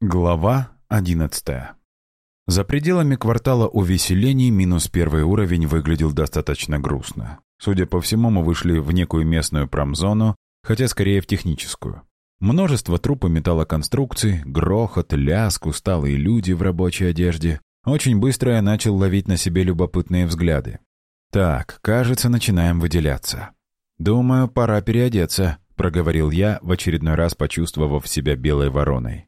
Глава одиннадцатая. За пределами квартала увеселений минус первый уровень выглядел достаточно грустно. Судя по всему, мы вышли в некую местную промзону, хотя скорее в техническую. Множество трупов металлоконструкций, грохот, лязг, усталые люди в рабочей одежде. Очень быстро я начал ловить на себе любопытные взгляды. Так, кажется, начинаем выделяться. «Думаю, пора переодеться», — проговорил я, в очередной раз почувствовав себя белой вороной.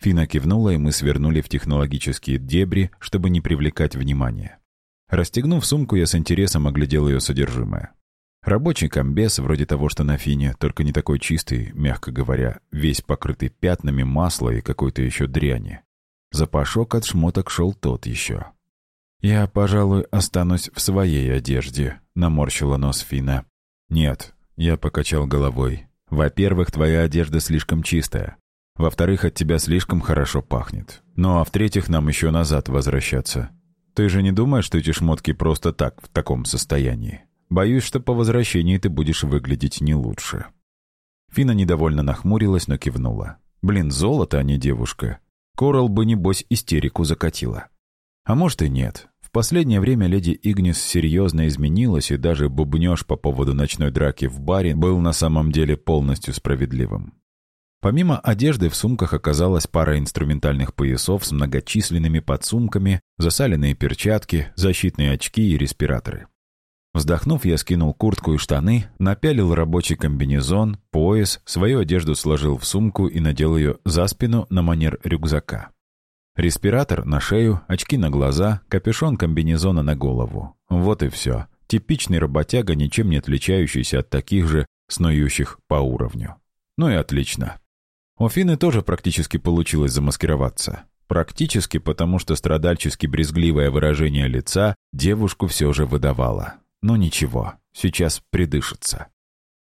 Фина кивнула, и мы свернули в технологические дебри, чтобы не привлекать внимания. Расстегнув сумку, я с интересом оглядел ее содержимое. Рабочий комбез, вроде того, что на Фине, только не такой чистый, мягко говоря, весь покрытый пятнами масла и какой-то еще дряни. Запашок от шмоток шел тот еще. «Я, пожалуй, останусь в своей одежде», — наморщила нос Фина. «Нет», — я покачал головой. «Во-первых, твоя одежда слишком чистая. Во-вторых, от тебя слишком хорошо пахнет. Ну а в-третьих, нам еще назад возвращаться. Ты же не думаешь, что эти шмотки просто так, в таком состоянии? Боюсь, что по возвращении ты будешь выглядеть не лучше». Фина недовольно нахмурилась, но кивнула. «Блин, золото, а не девушка. Корал бы, небось, истерику закатила». А может и нет. В последнее время леди Игнис серьезно изменилась, и даже бубнеж по поводу ночной драки в баре был на самом деле полностью справедливым. Помимо одежды в сумках оказалась пара инструментальных поясов с многочисленными подсумками, засаленные перчатки, защитные очки и респираторы. Вздохнув, я скинул куртку и штаны, напялил рабочий комбинезон, пояс, свою одежду сложил в сумку и надел ее за спину на манер рюкзака. Респиратор на шею, очки на глаза, капюшон комбинезона на голову. Вот и все. Типичный работяга, ничем не отличающийся от таких же, снующих по уровню. Ну и отлично. У Фины тоже практически получилось замаскироваться. Практически потому, что страдальчески брезгливое выражение лица девушку все же выдавало. Но ничего, сейчас придышится.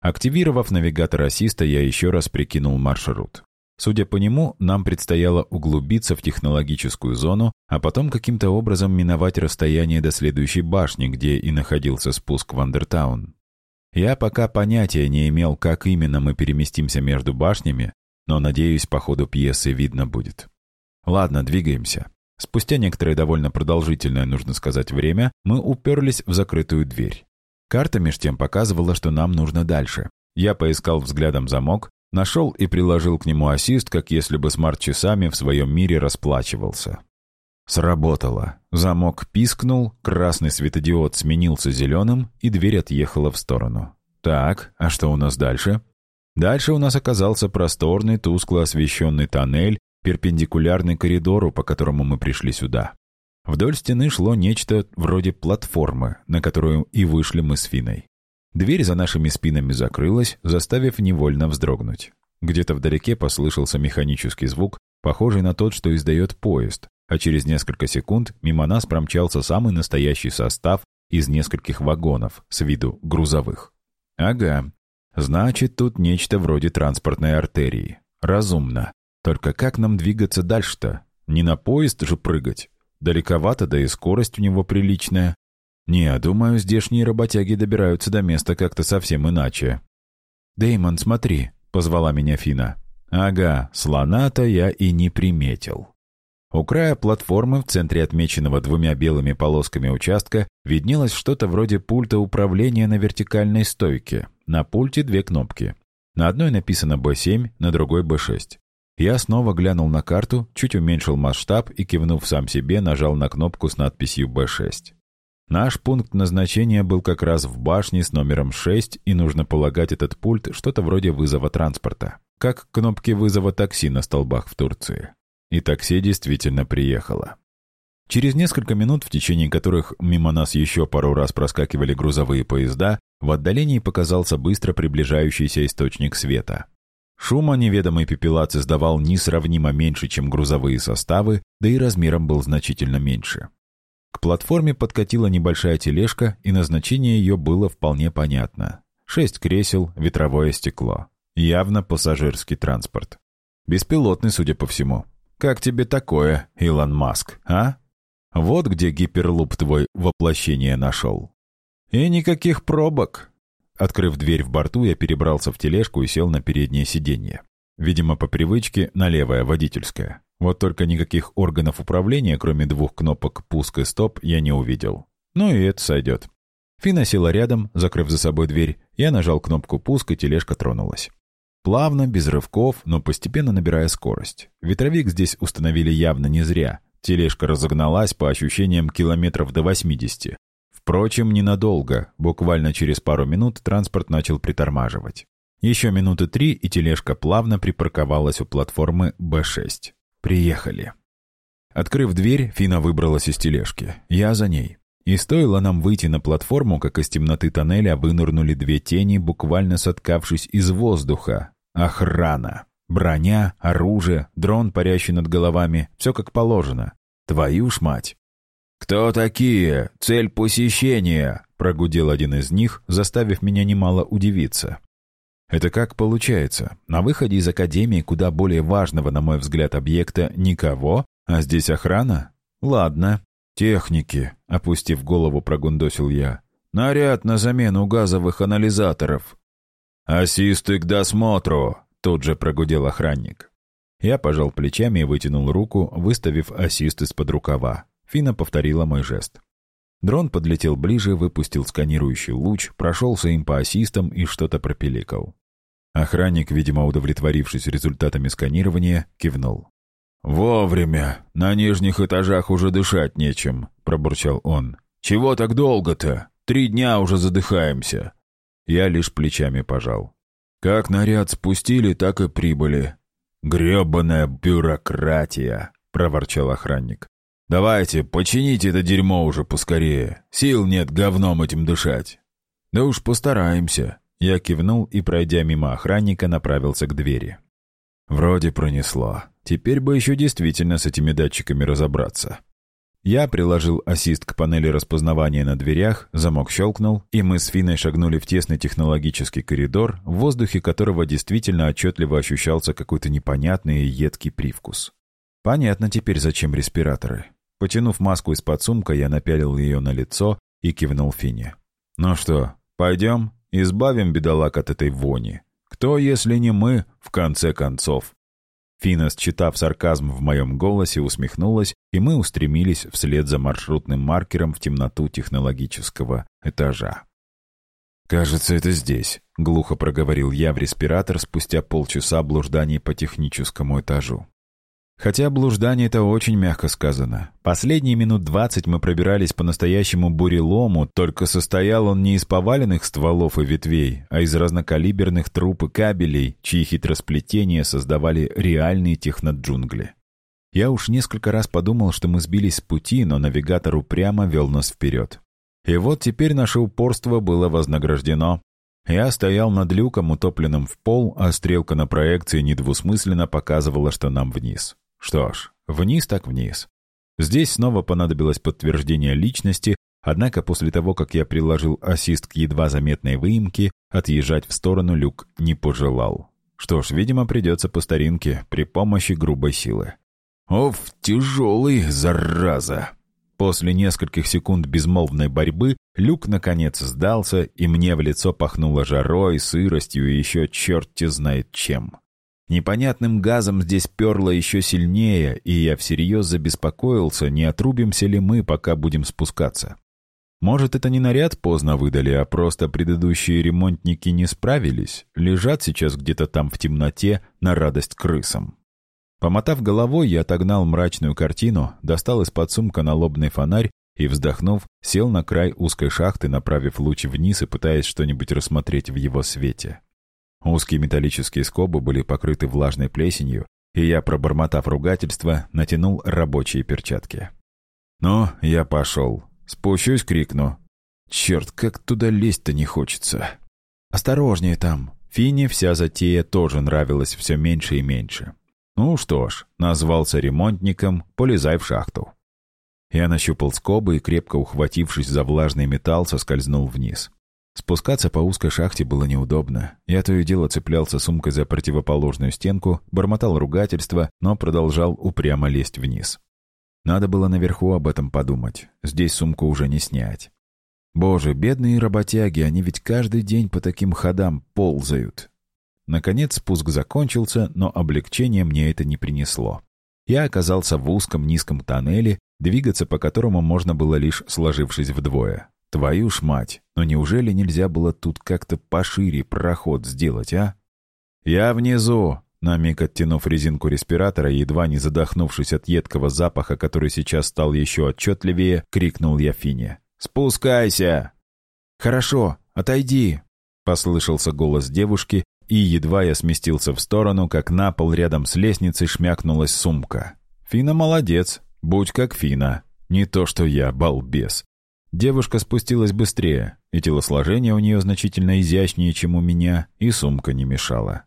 Активировав навигатор ассиста, я еще раз прикинул маршрут. Судя по нему, нам предстояло углубиться в технологическую зону, а потом каким-то образом миновать расстояние до следующей башни, где и находился спуск в Андертаун. Я пока понятия не имел, как именно мы переместимся между башнями, но, надеюсь, по ходу пьесы видно будет. Ладно, двигаемся. Спустя некоторое довольно продолжительное, нужно сказать, время, мы уперлись в закрытую дверь. Карта меж тем показывала, что нам нужно дальше. Я поискал взглядом замок, нашел и приложил к нему ассист, как если бы смарт-часами в своем мире расплачивался. Сработало. Замок пискнул, красный светодиод сменился зеленым, и дверь отъехала в сторону. Так, а что у нас дальше? Дальше у нас оказался просторный, тускло освещенный тоннель, перпендикулярный коридору, по которому мы пришли сюда. Вдоль стены шло нечто вроде платформы, на которую и вышли мы с Финой. Дверь за нашими спинами закрылась, заставив невольно вздрогнуть. Где-то вдалеке послышался механический звук, похожий на тот, что издает поезд, а через несколько секунд мимо нас промчался самый настоящий состав из нескольких вагонов, с виду грузовых. Ага, Значит, тут нечто вроде транспортной артерии. Разумно. Только как нам двигаться дальше-то? Не на поезд же прыгать. Далековато, да и скорость у него приличная. Не, думаю, здешние работяги добираются до места как-то совсем иначе. Деймон, смотри», — позвала меня Фина. «Ага, слона-то я и не приметил». У края платформы в центре отмеченного двумя белыми полосками участка виднелось что-то вроде пульта управления на вертикальной стойке. На пульте две кнопки. На одной написано B7, на другой B6. Я снова глянул на карту, чуть уменьшил масштаб и, кивнув сам себе, нажал на кнопку с надписью B6. Наш пункт назначения был как раз в башне с номером 6, и нужно полагать этот пульт что-то вроде вызова транспорта. Как кнопки вызова такси на столбах в Турции. И такси действительно приехало. Через несколько минут, в течение которых мимо нас еще пару раз проскакивали грузовые поезда, в отдалении показался быстро приближающийся источник света. Шума неведомой пепелац издавал несравнимо меньше, чем грузовые составы, да и размером был значительно меньше. К платформе подкатила небольшая тележка, и назначение ее было вполне понятно. Шесть кресел, ветровое стекло. Явно пассажирский транспорт. Беспилотный, судя по всему. Как тебе такое, Илон Маск, а? Вот где гиперлуп твой воплощение нашел. «И никаких пробок!» Открыв дверь в борту, я перебрался в тележку и сел на переднее сиденье. Видимо, по привычке на левое водительское. Вот только никаких органов управления, кроме двух кнопок «пуск» и «стоп», я не увидел. Ну и это сойдет. Фина села рядом, закрыв за собой дверь. Я нажал кнопку «пуск», и тележка тронулась. Плавно, без рывков, но постепенно набирая скорость. Ветровик здесь установили явно не зря. Тележка разогналась по ощущениям километров до 80. Впрочем, ненадолго. Буквально через пару минут транспорт начал притормаживать. Еще минуты три, и тележка плавно припарковалась у платформы Б6. Приехали. Открыв дверь, Фина выбралась из тележки. Я за ней. И стоило нам выйти на платформу, как из темноты тоннеля вынырнули две тени, буквально соткавшись из воздуха. Охрана. Броня, оружие, дрон, парящий над головами. Все как положено. Твою ж мать. «Кто такие? Цель посещения?» — прогудел один из них, заставив меня немало удивиться. Это как получается? На выходе из Академии куда более важного, на мой взгляд, объекта никого, а здесь охрана? Ладно. Техники, опустив голову, прогундосил я. Наряд на замену газовых анализаторов. «Ассисты к досмотру!» — тут же прогудел охранник. Я пожал плечами и вытянул руку, выставив ассист из-под рукава. Фина повторила мой жест. Дрон подлетел ближе, выпустил сканирующий луч, прошелся им по ассистам и что-то пропеликал. Охранник, видимо, удовлетворившись результатами сканирования, кивнул. «Вовремя! На нижних этажах уже дышать нечем», — пробурчал он. «Чего так долго-то? Три дня уже задыхаемся». Я лишь плечами пожал. Как наряд спустили, так и прибыли. «Гребаная бюрократия!» — проворчал охранник. «Давайте, почините это дерьмо уже поскорее. Сил нет говном этим дышать». «Да уж постараемся». Я кивнул и, пройдя мимо охранника, направился к двери. Вроде пронесло. Теперь бы еще действительно с этими датчиками разобраться. Я приложил ассист к панели распознавания на дверях, замок щелкнул, и мы с Финой шагнули в тесный технологический коридор, в воздухе которого действительно отчетливо ощущался какой-то непонятный и едкий привкус. Понятно теперь, зачем респираторы. Потянув маску из-под сумка, я напялил ее на лицо и кивнул Фине. «Ну что, пойдем? Избавим бедолаг от этой вони. Кто, если не мы, в конце концов?» Фина, считав сарказм в моем голосе, усмехнулась, и мы устремились вслед за маршрутным маркером в темноту технологического этажа. «Кажется, это здесь», — глухо проговорил я в респиратор спустя полчаса блужданий по техническому этажу. Хотя блуждание это очень мягко сказано. Последние минут двадцать мы пробирались по настоящему бурелому, только состоял он не из поваленных стволов и ветвей, а из разнокалиберных труб и кабелей, чьи хитросплетения создавали реальные техноджунгли. Я уж несколько раз подумал, что мы сбились с пути, но навигатор упрямо вел нас вперед. И вот теперь наше упорство было вознаграждено. Я стоял над люком, утопленным в пол, а стрелка на проекции недвусмысленно показывала, что нам вниз. Что ж, вниз так вниз. Здесь снова понадобилось подтверждение личности, однако после того, как я приложил ассист к едва заметной выемке, отъезжать в сторону люк не пожелал. Что ж, видимо, придется по старинке, при помощи грубой силы. Оф, тяжелый, зараза! После нескольких секунд безмолвной борьбы люк наконец сдался, и мне в лицо пахнуло жарой, сыростью и еще черт-те знает чем. Непонятным газом здесь перло еще сильнее, и я всерьез забеспокоился, не отрубимся ли мы, пока будем спускаться. Может, это не наряд поздно выдали, а просто предыдущие ремонтники не справились, лежат сейчас где-то там в темноте на радость крысам. Помотав головой, я отогнал мрачную картину, достал из-под сумка налобный фонарь и, вздохнув, сел на край узкой шахты, направив луч вниз и пытаясь что-нибудь рассмотреть в его свете. Узкие металлические скобы были покрыты влажной плесенью, и я, пробормотав ругательство, натянул рабочие перчатки. «Ну, я пошел. Спущусь, крикну. Черт, как туда лезть-то не хочется!» «Осторожнее там!» Фине вся затея тоже нравилась все меньше и меньше. «Ну что ж, назвался ремонтником, полезай в шахту». Я нащупал скобы и, крепко ухватившись за влажный металл, соскользнул вниз. Спускаться по узкой шахте было неудобно. Я то и дело цеплялся сумкой за противоположную стенку, бормотал ругательства, но продолжал упрямо лезть вниз. Надо было наверху об этом подумать. Здесь сумку уже не снять. Боже, бедные работяги, они ведь каждый день по таким ходам ползают. Наконец спуск закончился, но облегчение мне это не принесло. я оказался в узком низком тоннеле, двигаться по которому можно было лишь сложившись вдвое. Твою ж мать, но неужели нельзя было тут как-то пошире проход сделать, а? «Я внизу!» На миг оттянув резинку респиратора, едва не задохнувшись от едкого запаха, который сейчас стал еще отчетливее, крикнул я Фине. «Спускайся!» «Хорошо, отойди!» — послышался голос девушки, и едва я сместился в сторону, как на пол рядом с лестницей шмякнулась сумка. Фина молодец, будь как Фина. Не то что я, балбес. Девушка спустилась быстрее, и телосложение у нее значительно изящнее, чем у меня, и сумка не мешала.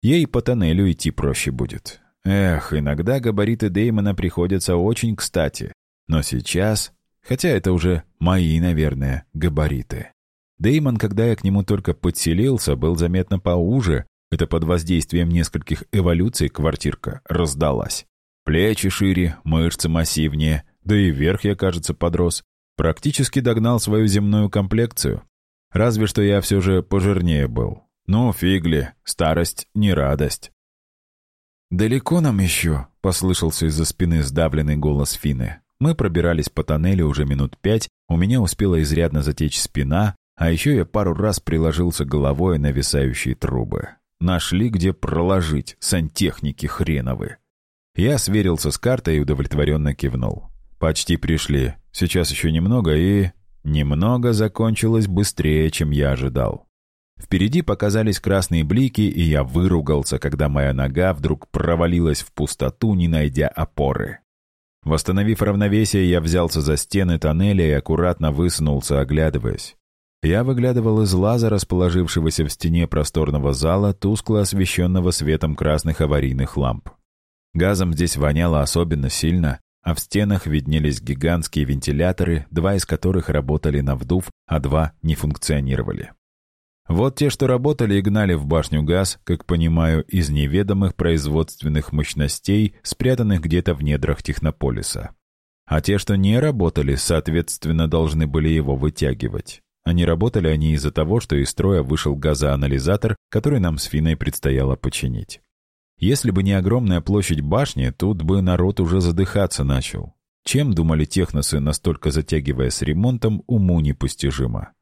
Ей по тоннелю идти проще будет. Эх, иногда габариты Деймона приходятся очень кстати. Но сейчас... Хотя это уже мои, наверное, габариты. Деймон, когда я к нему только подселился, был заметно поуже. Это под воздействием нескольких эволюций квартирка раздалась. Плечи шире, мышцы массивнее, да и вверх я, кажется, подрос. Практически догнал свою земную комплекцию. Разве что я все же пожирнее был. Ну, фигли, старость не радость. «Далеко нам еще?» — послышался из-за спины сдавленный голос Фины. Мы пробирались по тоннелю уже минут пять, у меня успела изрядно затечь спина, а еще я пару раз приложился головой на висающие трубы. Нашли, где проложить, сантехники хреновы. Я сверился с картой и удовлетворенно кивнул. Почти пришли. Сейчас еще немного, и... Немного закончилось быстрее, чем я ожидал. Впереди показались красные блики, и я выругался, когда моя нога вдруг провалилась в пустоту, не найдя опоры. Восстановив равновесие, я взялся за стены тоннеля и аккуратно высунулся, оглядываясь. Я выглядывал из лаза, расположившегося в стене просторного зала, тускло освещенного светом красных аварийных ламп. Газом здесь воняло особенно сильно, а в стенах виднелись гигантские вентиляторы, два из которых работали на вдув, а два не функционировали. Вот те, что работали и гнали в башню газ, как понимаю, из неведомых производственных мощностей, спрятанных где-то в недрах технополиса. А те, что не работали, соответственно, должны были его вытягивать. А не работали они из-за того, что из строя вышел газоанализатор, который нам с Финой предстояло починить. Если бы не огромная площадь башни, тут бы народ уже задыхаться начал. Чем думали техносы, настолько затягивая с ремонтом, уму непостижимо.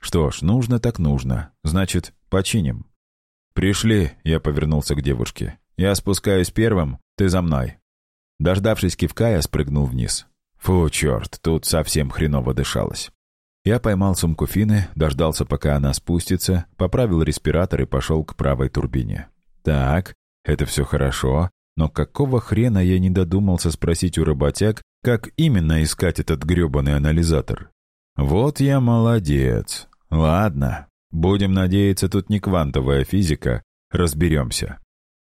Что ж, нужно так нужно. Значит, починим. «Пришли», — я повернулся к девушке. «Я спускаюсь первым, ты за мной». Дождавшись кивка, я спрыгнул вниз. Фу, черт, тут совсем хреново дышалось. Я поймал сумку Фины, дождался, пока она спустится, поправил респиратор и пошел к правой турбине. Так, это все хорошо, но какого хрена я не додумался спросить у работяг, как именно искать этот гребаный анализатор? Вот я молодец. Ладно, будем надеяться, тут не квантовая физика, разберемся.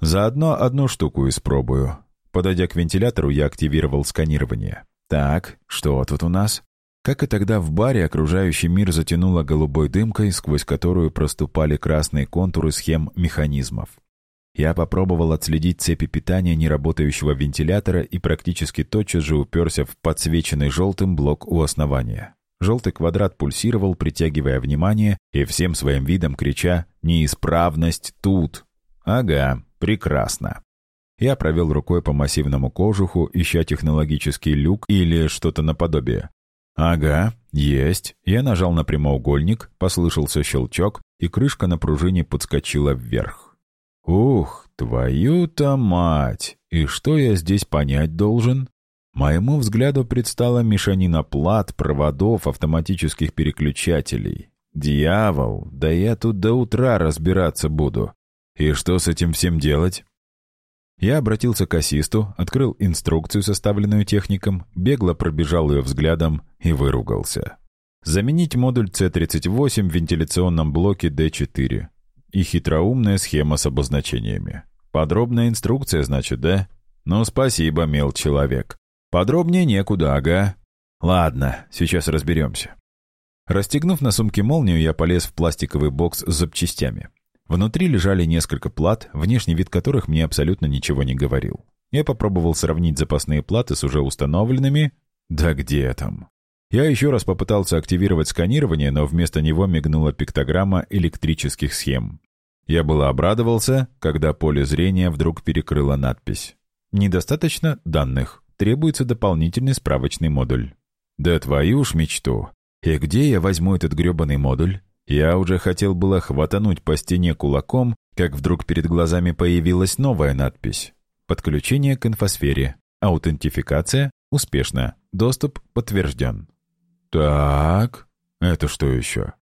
Заодно одну штуку испробую. Подойдя к вентилятору, я активировал сканирование. Так, что тут у нас? Как и тогда в баре, окружающий мир затянуло голубой дымкой, сквозь которую проступали красные контуры схем механизмов. Я попробовал отследить цепи питания неработающего вентилятора и практически тотчас же уперся в подсвеченный желтым блок у основания. Желтый квадрат пульсировал, притягивая внимание и всем своим видом крича «Неисправность тут!» «Ага, прекрасно!» Я провел рукой по массивному кожуху, ища технологический люк или что-то наподобие. «Ага, есть». Я нажал на прямоугольник, послышался щелчок, и крышка на пружине подскочила вверх. «Ух, твою-то мать! И что я здесь понять должен?» Моему взгляду предстала мешанина плат, проводов, автоматических переключателей. «Дьявол! Да я тут до утра разбираться буду. И что с этим всем делать?» Я обратился к ассисту, открыл инструкцию, составленную техником, бегло пробежал ее взглядом и выругался. Заменить модуль C38 в вентиляционном блоке D4. И хитроумная схема с обозначениями. Подробная инструкция, значит, да? Ну, спасибо, мил человек. Подробнее некуда, ага. Ладно, сейчас разберемся. Расстегнув на сумке молнию, я полез в пластиковый бокс с запчастями. Внутри лежали несколько плат, внешний вид которых мне абсолютно ничего не говорил. Я попробовал сравнить запасные платы с уже установленными. Да где там? Я еще раз попытался активировать сканирование, но вместо него мигнула пиктограмма электрических схем. Я было обрадовался, когда поле зрения вдруг перекрыла надпись. Недостаточно данных. Требуется дополнительный справочный модуль. Да твою ж мечту. И где я возьму этот грёбаный модуль? Я уже хотел было хватануть по стене кулаком, как вдруг перед глазами появилась новая надпись. Подключение к инфосфере. Аутентификация успешна. Доступ подтвержден. Так, это что еще?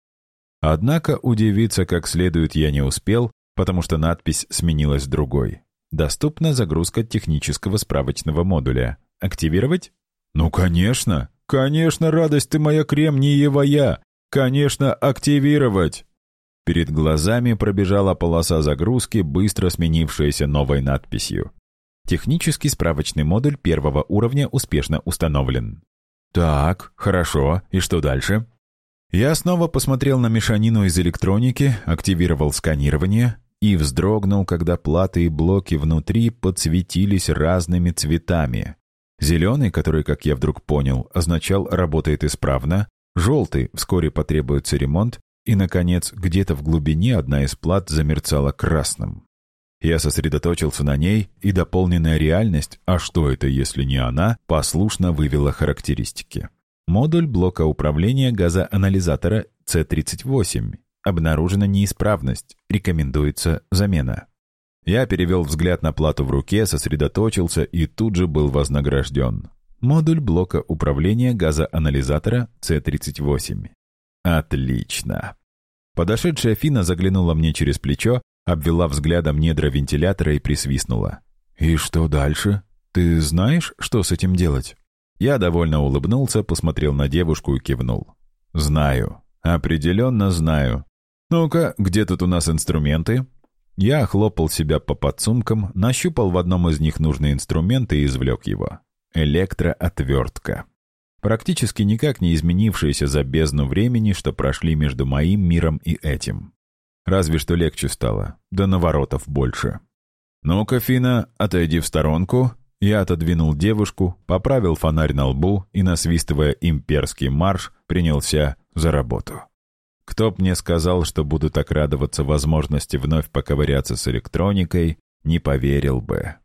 Однако удивиться как следует я не успел, потому что надпись сменилась другой. Доступна загрузка технического справочного модуля. Активировать? Ну, конечно. Конечно, радость ты моя кремниевая. Конечно, активировать. Перед глазами пробежала полоса загрузки, быстро сменившаяся новой надписью. Технический справочный модуль первого уровня успешно установлен. Так, хорошо. И что дальше? Я снова посмотрел на мешанину из электроники, активировал сканирование и вздрогнул, когда платы и блоки внутри подсветились разными цветами. Зеленый, который, как я вдруг понял, означал «работает исправно», желтый «вскоре потребуется ремонт», и, наконец, где-то в глубине одна из плат замерцала красным. Я сосредоточился на ней, и дополненная реальность, а что это, если не она, послушно вывела характеристики. Модуль блока управления газоанализатора C38. Обнаружена неисправность. Рекомендуется замена. Я перевел взгляд на плату в руке, сосредоточился и тут же был вознагражден. Модуль блока управления газоанализатора C38. Отлично. Подошедшая Фина заглянула мне через плечо, обвела взглядом недра вентилятора и присвистнула. «И что дальше? Ты знаешь, что с этим делать?» Я довольно улыбнулся, посмотрел на девушку и кивнул. «Знаю. Определенно знаю. Ну-ка, где тут у нас инструменты?» Я хлопал себя по подсумкам, нащупал в одном из них нужный инструмент и извлек его. Электроотвертка. Практически никак не изменившаяся за бездну времени, что прошли между моим миром и этим. Разве что легче стало, да наворотов больше. «Ну-ка, Фина, отойди в сторонку», я отодвинул девушку, поправил фонарь на лбу и, насвистывая имперский марш, принялся за работу. Кто б мне сказал, что буду так радоваться возможности вновь поковыряться с электроникой, не поверил бы.